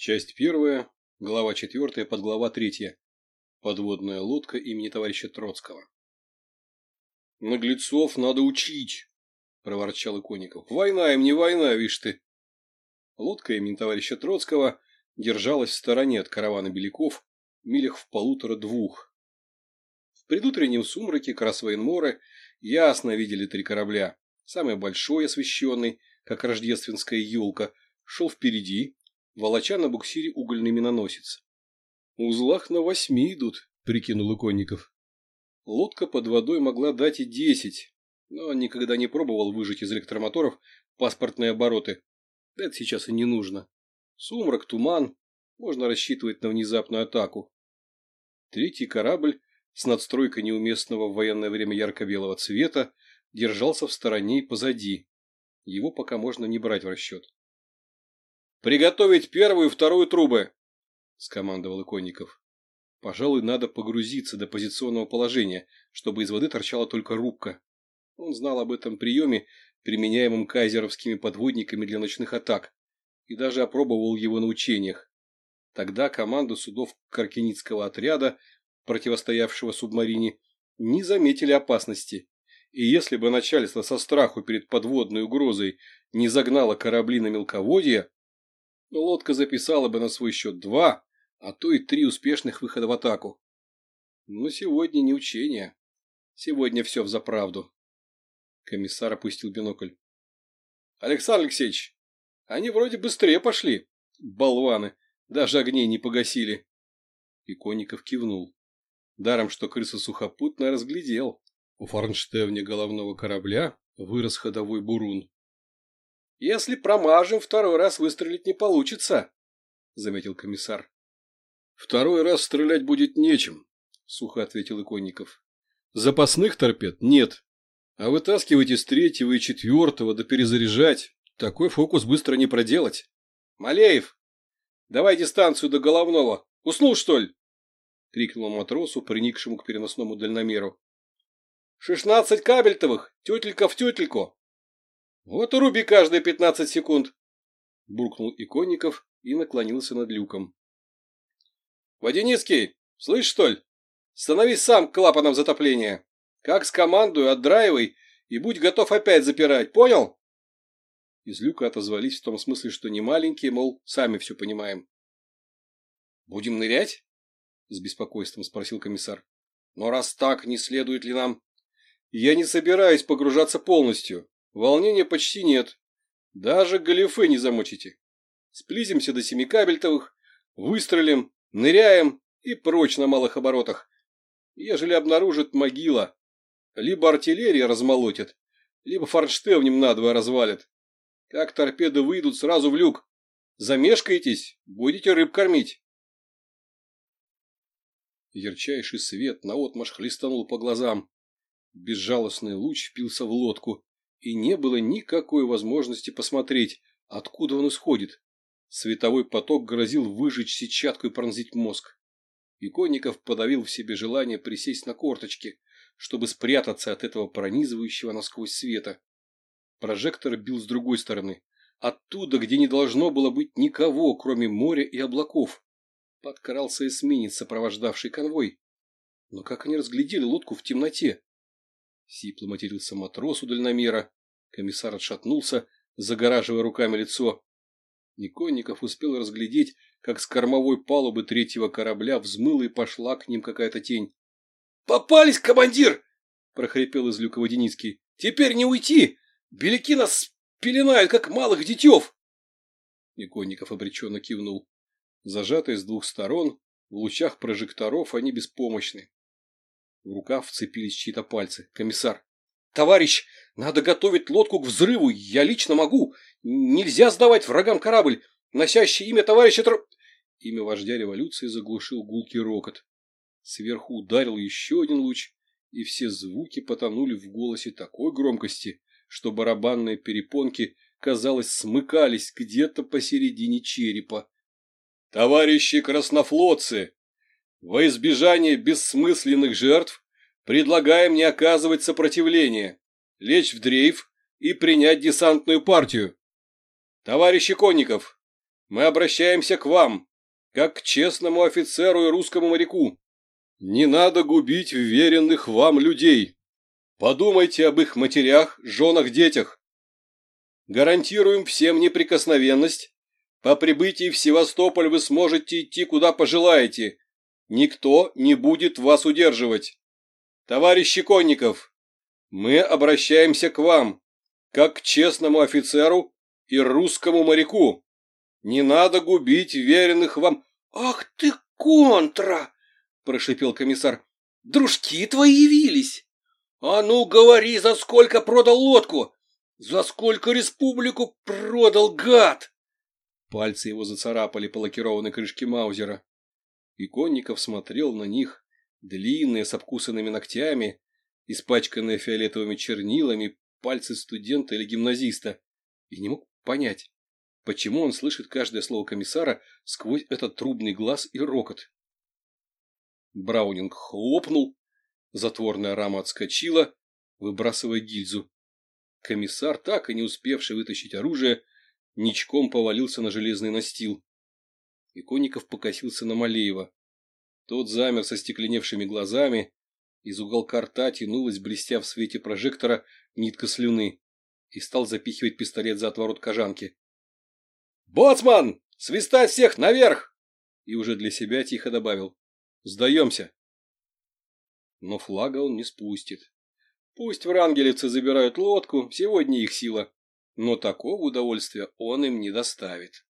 Часть первая, глава четвертая, подглава третья. Подводная лодка имени товарища Троцкого. «Наглецов надо учить!» – проворчал Иконников. «Война им не война, видишь ты!» Лодка имени товарища Троцкого держалась в стороне от каравана беляков, милях в полутора-двух. В предутреннем сумраке Красвоенморы ясно видели три корабля. Самый большой, освещенный, как рождественская елка, шел впереди, волоча на буксире угольный миноносец. «Узлах на восьми идут», — прикинул Иконников. Лодка под водой могла дать и десять, но он никогда не пробовал выжать из электромоторов паспортные обороты. это сейчас и не нужно. Сумрак, туман, можно рассчитывать на внезапную атаку. Третий корабль с надстройкой неуместного в военное время ярко-белого цвета держался в стороне и позади. Его пока можно не брать в расчет. «Приготовить первую и вторую трубы!» – скомандовал Иконников. Пожалуй, надо погрузиться до позиционного положения, чтобы из воды торчала только рубка. Он знал об этом приеме, применяемом кайзеровскими подводниками для ночных атак, и даже опробовал его на учениях. Тогда команду судов Каркиницкого отряда, противостоявшего субмарине, не заметили опасности. И если бы начальство со страху перед подводной угрозой не загнало корабли на мелководье, лодка записала бы на свой счет два, а то и три успешных выхода в атаку. Но сегодня не учение. Сегодня все взаправду. Комиссар опустил бинокль. — Александр Алексеевич, они вроде быстрее пошли. Болваны, даже огней не погасили. Иконников кивнул. Даром, что крыса сухопутная разглядел. У форнштевня головного корабля вырос ходовой бурун. Если промажем, второй раз выстрелить не получится, заметил комиссар. Второй раз стрелять будет нечем, сухо ответил Иконников. Запасных торпед нет. А вытаскивать из третьего и четвертого да перезаряжать такой фокус быстро не проделать. Малеев, давай дистанцию до головного. Уснул, что ли? крикнул матросу, приникшему к переносному дальномеру. «Шестнадцать кабельтовых! Тетелька в тетельку!» Вот и руби каждые пятнадцать секунд. Буркнул Иконников и наклонился над люком. Водяницкий, слышь, что ли? Становись сам клапаном затопления. Как с командой отдраивай и будь готов опять запирать, понял? Из люка отозвались в том смысле, что не маленькие, мол, сами все понимаем. Будем нырять? С беспокойством спросил комиссар. Но раз так, не следует ли нам? Я не собираюсь погружаться полностью. Волнения почти нет. Даже галифе не замочите. Сплизимся до семи кабельтовых, выстрелим, ныряем и прочь на малых оборотах. Ежели обнаружит могила, либо артиллерия размолотит, либо форштевнем надвое развалит. Как торпеды выйдут сразу в люк. Замешкаетесь, будете рыб кормить. Ярчайший свет наотмашь хлестанул по глазам. Безжалостный луч впился в лодку, и не было никакой возможности посмотреть, откуда он исходит. Световой поток грозил выжечь сетчатку и пронзить мозг. Иконников подавил в себе желание присесть на корточки, чтобы спрятаться от этого пронизывающего насквозь света. Прожектор бил с другой стороны, оттуда, где не должно было быть никого, кроме моря и облаков. Подкрался эсминец, сопровождавший конвой. Но как они разглядели лодку в темноте? Сипло матерился матрос у дальномера. Комиссар отшатнулся, загораживая руками лицо. Никонников успел разглядеть, как с кормовой палубы третьего корабля взмыла и пошла к ним какая-то тень. «Попались, командир!» – прохрипел из люка Водяницкий. «Теперь не уйти! Беляки нас пеленают, как малых детев!» Никонников обреченно кивнул. Зажатые с двух сторон, в лучах прожекторов они беспомощны. В рукав вцепились чьи-то пальцы. Комиссар. «Товарищ, надо готовить лодку к взрыву. Я лично могу. Нельзя сдавать врагам корабль, носящий имя товарища Тр...» Имя вождя революции заглушил гулкий рокот. Сверху ударил еще один луч, и все звуки потонули в голосе такой громкости, что барабанные перепонки, казалось, смыкались где-то посередине черепа. «Товарищи краснофлотцы!» Во избежание бессмысленных жертв предлагаем не оказывать сопротивления, лечь в дрейф и принять десантную партию. Товарищи Конников, мы обращаемся к вам, как к честному офицеру и русскому моряку. Не надо губить веренных вам людей. Подумайте об их матерях, женах, детях. Гарантируем всем неприкосновенность. По прибытии в Севастополь вы сможете идти куда пожелаете. Никто не будет вас удерживать. Товарищи Конников, мы обращаемся к вам, как к честному офицеру и русскому моряку. Не надо губить веренных вам... — Ах ты, контра! — прошипел комиссар. — Дружки твои явились. А ну, говори, за сколько продал лодку? За сколько республику продал, гад? Пальцы его зацарапали по лакированной крышке Маузера. Иконников смотрел на них, длинные, с обкусанными ногтями, испачканные фиолетовыми чернилами, пальцы студента или гимназиста, и не мог понять, почему он слышит каждое слово комиссара сквозь этот трубный глаз и рокот. Браунинг хлопнул, затворная рама отскочила, выбрасывая гильзу. Комиссар, так и не успевший вытащить оружие, ничком повалился на железный настил. Иконников покосился на Малеева. Тот замер со стекленевшими глазами, из уголка рта тянулась, блестя в свете прожектора, нитка слюны, и стал запихивать пистолет за отворот кожанки. «Боцман! Свистать всех наверх!» И уже для себя тихо добавил. «Сдаемся!» Но флага он не спустит. Пусть врангелевцы забирают лодку, сегодня их сила, но такого удовольствия он им не доставит.